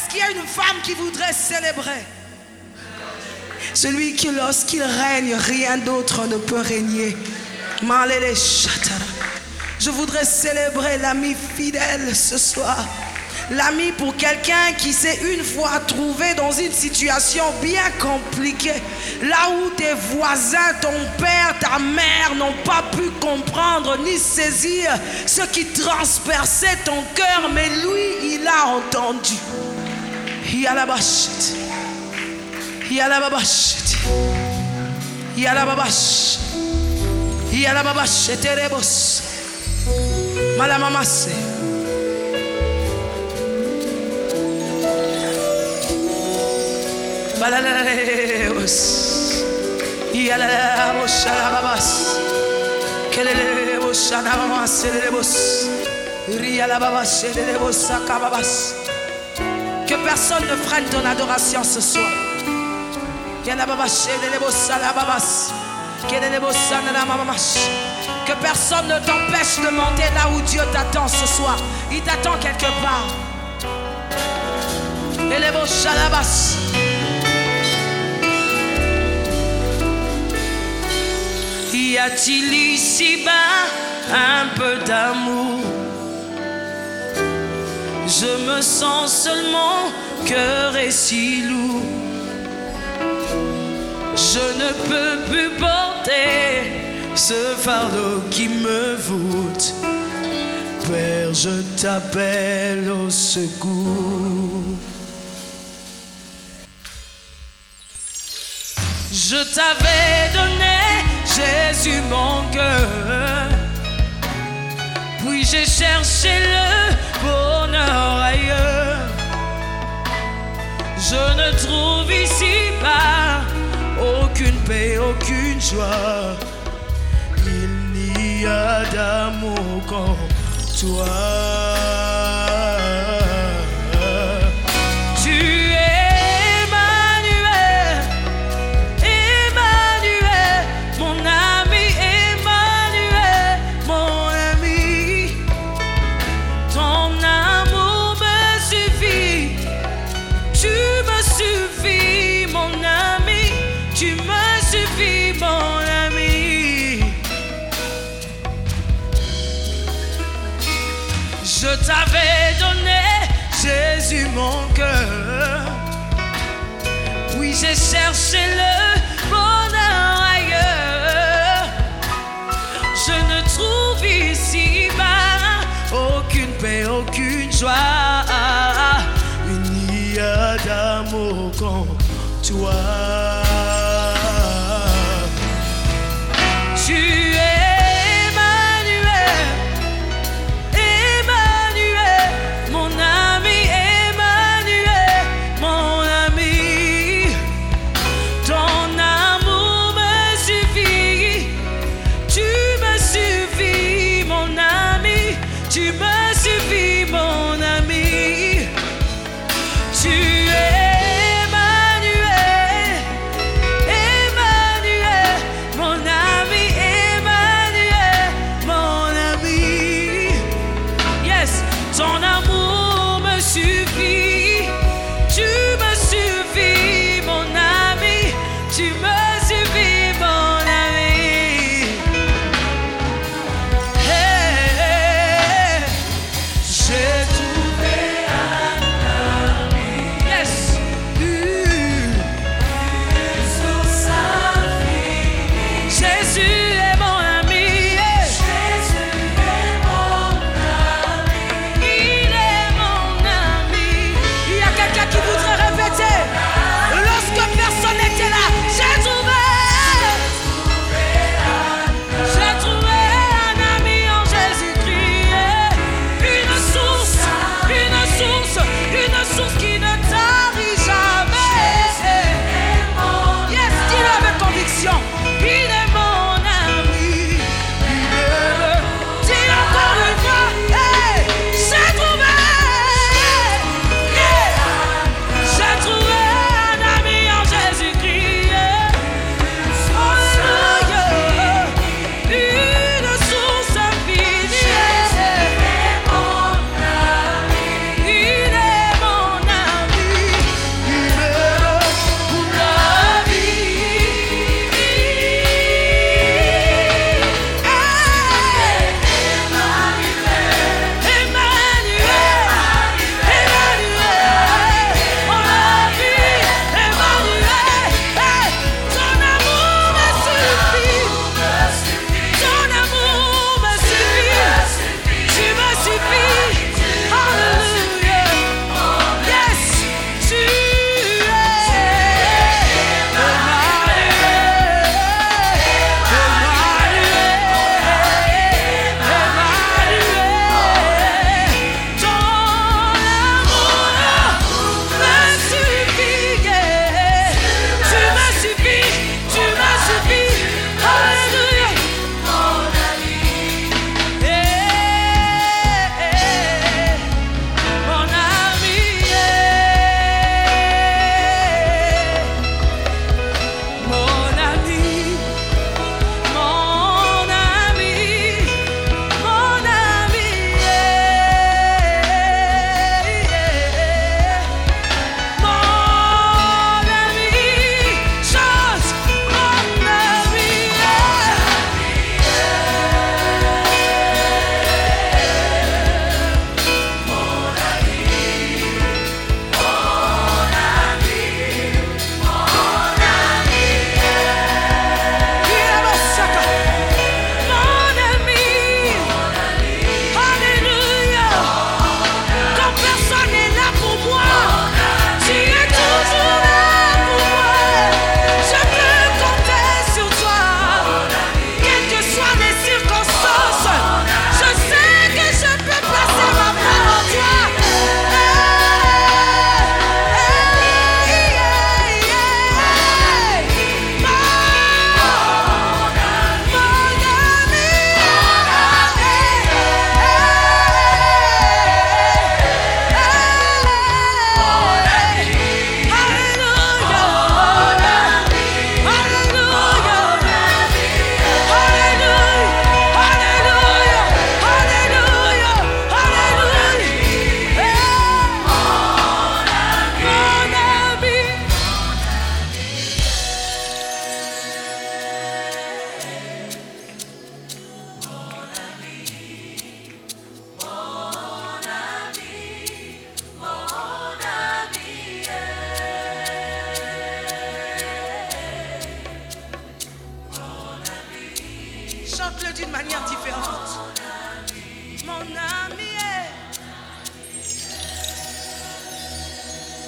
Est-ce qu'il y a une femme qui voudrait célébrer? Celui qui, lorsqu'il règne, rien d'autre ne peut régner. Je voudrais célébrer l'ami fidèle ce soir. L'ami pour quelqu'un qui s'est une fois trouvé dans une situation bien compliquée. Là où tes voisins, ton père, ta mère n'ont pas pu comprendre ni saisir ce qui transperçait ton cœur. Mais lui, il a entendu. Yalabaşit. Yalabaşit. Yalabaş. Yalabaş terebos. Malamamase. Balalareos. Personne ne freine ton adoration ce soir. Que personne ne t'empêche de monter là où Dieu t'attend ce soir. Il t'attend quelque part. Y a-t-il ici-bas un peu d'amour? Je me sens seulement cœur et si lourd. Je ne peux plus porter ce fardeau qui me voûte. Père, je t'appelle au secours. Je t'avais donné, Jésus, mon cœur. Puis j'ai cherché le bonheur ailleurs. Je ne trouve ici pas aucune paix, aucune joie. Il n'y a d'amour qu'en toi. Mon cœur. Oui, j'ai cherché le bonheur ailleurs. Je ne trouve ici bas aucune paix, aucune joie. Il n'y a d'amour qu'en toi.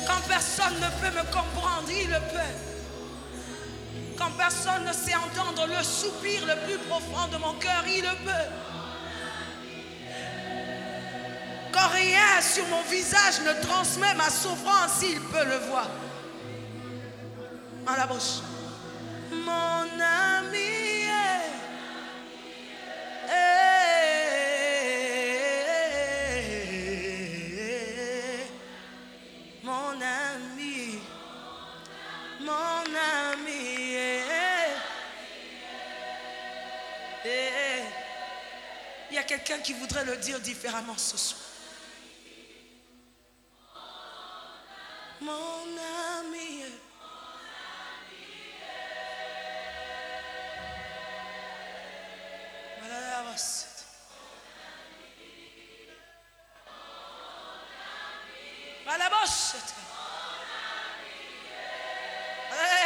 Quand personne ne peut me comprendre, il le peut. Quand personne ne sait entendre le soupir le plus profond de mon cœur, il le peut. Quand rien sur mon visage ne transmet ma souffrance, il peut le voir. À la bouche. Mon ami. Quelqu'un qui voudrait le dire différemment ce soir. Mon ami.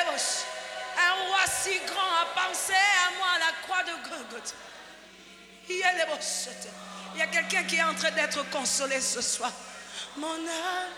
Boche. Un roi si grand a pensé à moi à la croix de Golgotha. Il y a les bochettes. Il y a quelqu'un qui est en train d'être consolé ce soir. Mon âme.